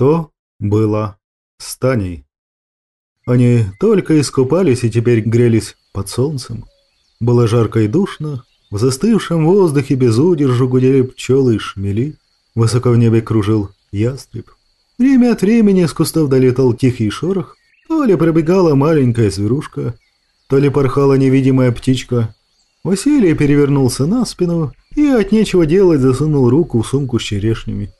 Что было с Таней? Они только искупались и теперь грелись под солнцем. Было жарко и душно, в застывшем воздухе без удержу гудели пчелы и шмели, высоко в небе кружил ястреб. Время от времени с кустов долетал тихий шорох, то ли пробегала маленькая зверушка, то ли порхала невидимая птичка. Василий перевернулся на спину и от нечего делать засунул руку в сумку с черешнями.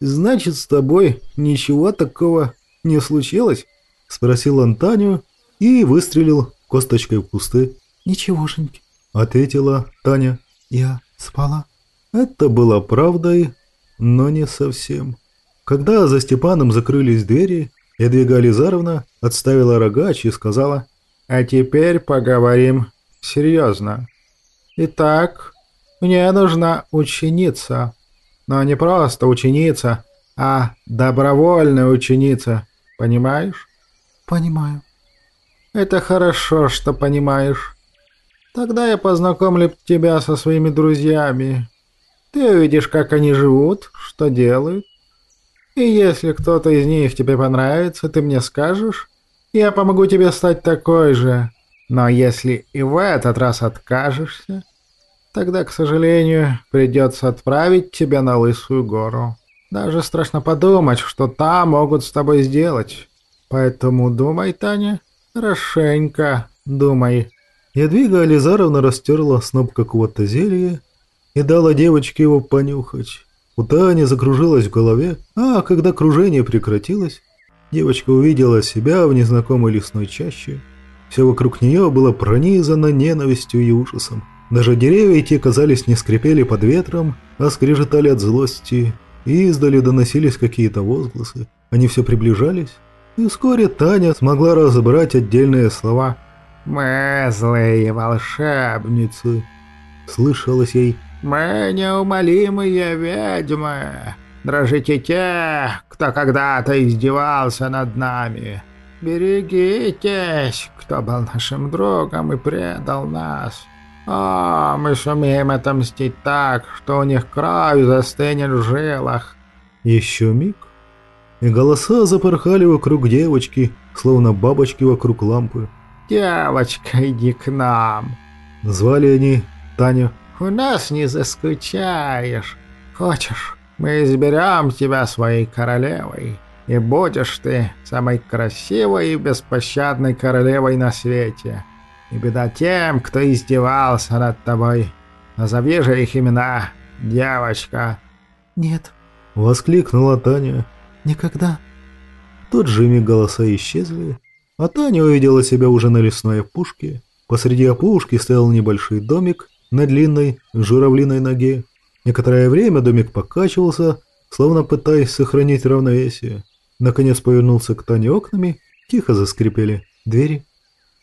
«Значит, с тобой ничего такого не случилось?» — спросил он Таню и выстрелил косточкой в кусты. «Ничегошеньки», — ответила Таня. «Я спала». Это было правдой, но не совсем. Когда за Степаном закрылись двери, Эдвига Лизаровна отставила рогач и сказала, «А теперь поговорим серьезно. Итак, мне нужна ученица, но не просто ученица, а добровольная ученица, понимаешь?» «Понимаю». «Это хорошо, что понимаешь. Тогда я познакомлю тебя со своими друзьями. Ты увидишь, как они живут, что делают. И если кто-то из них тебе понравится, ты мне скажешь, я помогу тебе стать такой же. Но если и в этот раз откажешься, тогда, к сожалению, придется отправить тебя на Лысую гору. Даже страшно подумать, что там могут с тобой сделать. Поэтому думай, Таня, хорошенько думай. Ядвига Ализаровна растерла сноп какого-то зелья и дала девочке его понюхать. У Тани закружилась в голове, а когда кружение прекратилось, девочка увидела себя в незнакомой лесной чаще. Все вокруг нее было пронизано ненавистью и ужасом. Даже деревья те, казались, не скрипели под ветром, а скрежетали от злости. И издали доносились какие-то возгласы. Они все приближались. И вскоре Таня смогла разобрать отдельные слова. «Мы злые волшебницы», — слышалось ей. Мы неумолимые ведьмы. Дрожите те, кто когда-то издевался над нами. Берегитесь, кто был нашим другом и предал нас. О, мы сумеем отомстить так, что у них кровь застынет в жилах. Еще миг, и голоса запорхали вокруг девочки, словно бабочки вокруг лампы. «Девочка, иди к нам!» Звали они Таню. У нас не заскучаешь. Хочешь, мы изберем тебя своей королевой, и будешь ты самой красивой и беспощадной королевой на свете. И беда тем, кто издевался над тобой. Назови же их имена, девочка». «Нет», — воскликнула Таня. «Никогда». Тут же миг голоса исчезли, а Таня увидела себя уже на лесной опушке. Посреди опушки стоял небольшой домик, на длинной журавлиной ноге. Некоторое время домик покачивался, словно пытаясь сохранить равновесие. Наконец повернулся к Тане окнами, тихо заскрипели двери.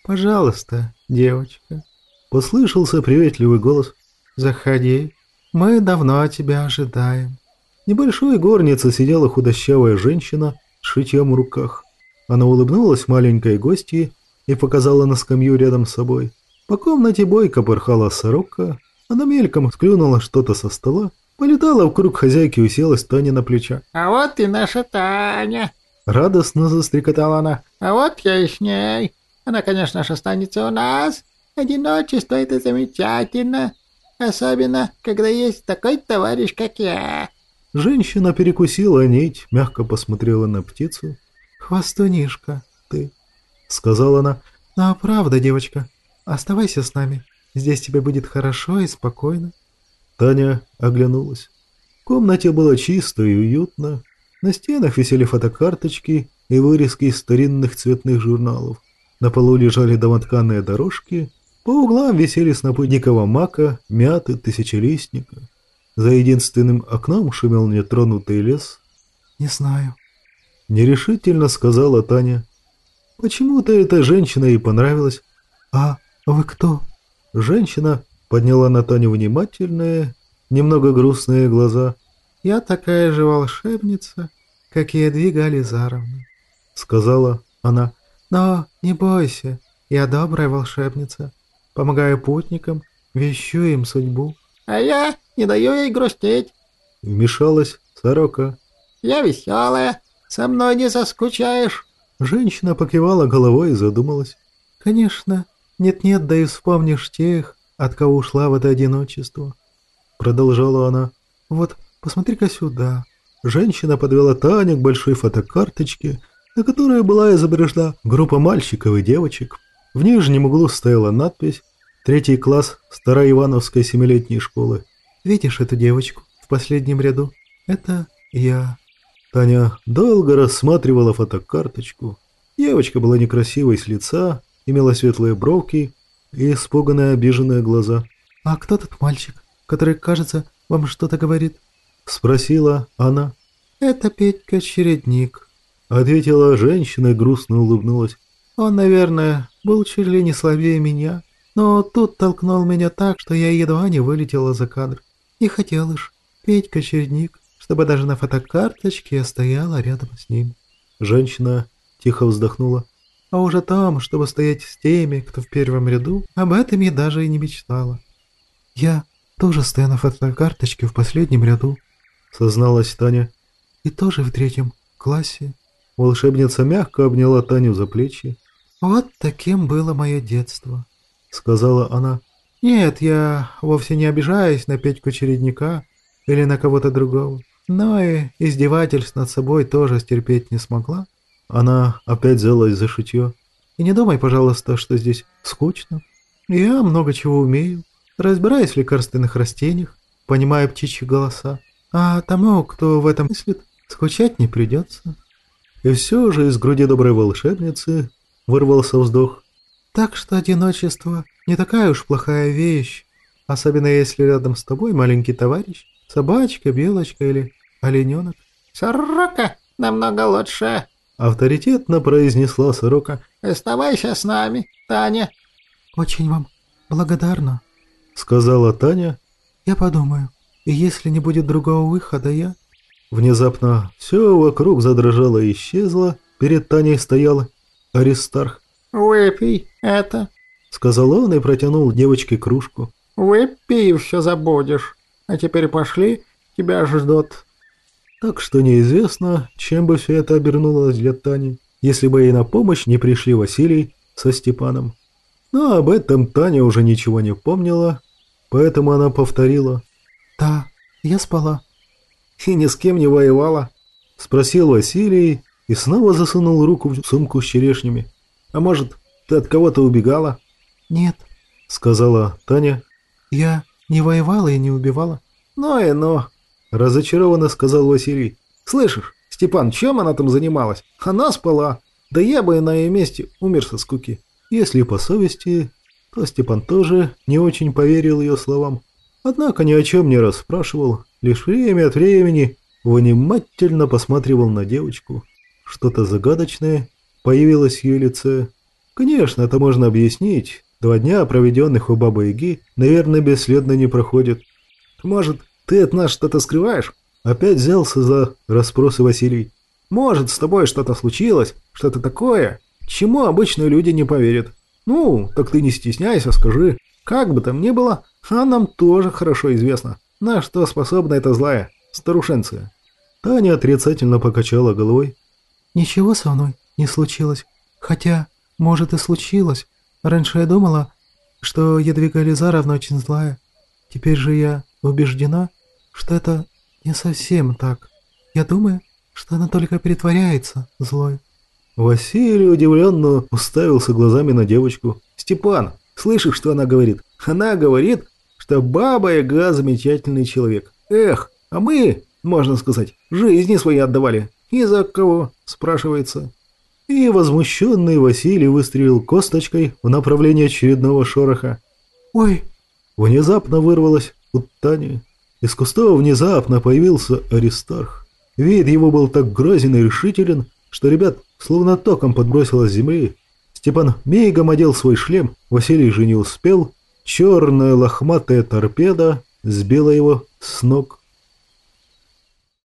«Пожалуйста, девочка», — послышался приветливый голос. «Заходи, мы давно тебя ожидаем». В небольшой горнице сидела худощавая женщина с шитьем в руках. Она улыбнулась маленькой гостье и показала на скамью рядом с собой. По комнате бойко порхала сорока, она мельком склюнула что-то со стола, полетала вокруг хозяйки и уселась Таня на плечо. «А вот и наша Таня!» Радостно застрекотала она. «А вот я и с ней. Она, конечно же, останется у нас. Одиночество — это замечательно. Особенно, когда есть такой товарищ, как я». Женщина перекусила нить, мягко посмотрела на птицу. «Хвостунишка ты», — сказала она. «Но правда, девочка, Оставайся с нами. Здесь тебе будет хорошо и спокойно». Таня оглянулась. В комнате было чисто и уютно. На стенах висели фотокарточки и вырезки из старинных цветных журналов. На полу лежали домотканные дорожки. По углам висели снопы дикого мака, мяты, тысячелистника. За единственным окном шумел нетронутый лес. «Не знаю», — нерешительно сказала Таня. Почему-то эта женщина ей понравилась. «А «Вы кто?» Женщина подняла на Таню внимательные, немного грустные глаза. «Я такая же волшебница, как и Едвига Ализаровна», — сказала она. «Но не бойся, я добрая волшебница, помогаю путникам, вещу им судьбу». «А я не даю ей грустить», — вмешалась сорока. «Я веселая, Со мной не заскучаешь?» Женщина покивала головой и задумалась. «Конечно. Нет-нет, да и вспомнишь тех, от кого ушла в это одиночество». Продолжала она. «Вот, посмотри-ка сюда». Женщина подвела Таню к большой фотокарточке, на которой была изображена группа мальчиков и девочек. В нижнем углу стояла надпись «Третий класс Староивановской семилетней школы». «Видишь эту девочку в последнем ряду? Это я». Таня долго рассматривала фотокарточку. Девочка была некрасивой с лица, имела светлые бровки и испуганные обиженные глаза. «А кто тот мальчик, который, кажется, вам что-то говорит?» Спросила она. «Это Петька Чередник», — ответила женщина и грустно улыбнулась. «Он, наверное, был чуть ли не слабее меня, но тут толкнул меня так, что я едва не вылетела за кадр. Не хотел уж, Петька Чередник, чтобы даже на фотокарточке я стояла рядом с ним». Женщина тихо вздохнула. «А уже там, чтобы стоять с теми, кто в первом ряду, об этом я даже и не мечтала. Я тоже стою на фотокарточке в последнем ряду», — созналась Таня. «И тоже в третьем классе». Волшебница мягко обняла Таню за плечи. «Вот таким было мое детство», — сказала она. «Нет, я вовсе не обижаюсь на Петьку Чередника или на кого-то другого, но и издевательств над собой тоже стерпеть не смогла». Она опять взялась за шитье. «И не думай, пожалуйста, что здесь скучно. Я много чего умею, разбираюсь в лекарственных растениях, понимаю птичьи голоса, а тому, кто в этом мыслит, скучать не придется». И все же из груди доброй волшебницы вырвался вздох. Так что одиночество не такая уж плохая вещь, особенно если рядом с тобой маленький товарищ, собачка, белочка или олененок. «Сорока намного лучше», — авторитетно произнесла сорока. «Оставайся с нами, Таня». «Очень вам благодарна», — сказала Таня. «Я подумаю, и если не будет другого выхода, я...» Внезапно все вокруг задрожало и исчезло. Перед Таней стоял Аристарх. «Выпей это», — сказал он и протянул девочке кружку. «Выпей и все забудешь. А теперь пошли, тебя ждут». Так что неизвестно, чем бы все это обернулось для Тани, если бы ей на помощь не пришли Василий со Степаном. Но об этом Таня уже ничего не помнила, поэтому она повторила. «Да, я спала». «И ни с кем не воевала?» – спросил Василий и снова засунул руку в сумку с черешнями. «А может, ты от кого-то убегала?» «Нет», – сказала Таня. «Я не воевала и не убивала». «Ну и ну», – разочарованно сказал Василий. «Слышишь, Степан, чем она там занималась? Она спала. Да я бы на ее месте умер со скуки». Если по совести, то Степан тоже не очень поверил ее словам. Однако ни о чем не расспрашивал, лишь время от времени внимательно посматривал на девочку. Что-то загадочное появилось в ее лице. Конечно, это можно объяснить. Два дня, проведенных у Бабы Яги, наверное, бесследно не проходят. Может, ты от нас что-то скрываешь? Опять взялся за расспросы Василий. Может, с тобой что-то случилось, что-то такое, чему обычные люди не поверят. Ну, так ты не стесняйся, скажи. Как бы там ни было, а нам тоже хорошо известно, на что способна эта злая старушенция. Таня отрицательно покачала головой. «Ничего со мной не случилось. Хотя, может и случилось. Раньше я думала, что Едвига Елизаровна очень злая. Теперь же я убеждена, что это не совсем так. Я думаю, что она только притворяется злой». Василий удивленно уставился глазами на девочку. «Степан, слышишь, что она говорит? Она говорит, что Баба Яга замечательный человек. Эх, а мы, можно сказать, жизни свои отдавали. И за кого, спрашивается?» И возмущенный Василий выстрелил косточкой в направлении очередного шороха. «Ой!» Внезапно вырвалось у Тани. Из кустов внезапно появился Аристарх. Вид его был так грозен и решителен, что ребят словно током подбросило с земли. Степан мигом одел свой шлем, Василий же не успел. Черная лохматая торпеда сбила его с ног.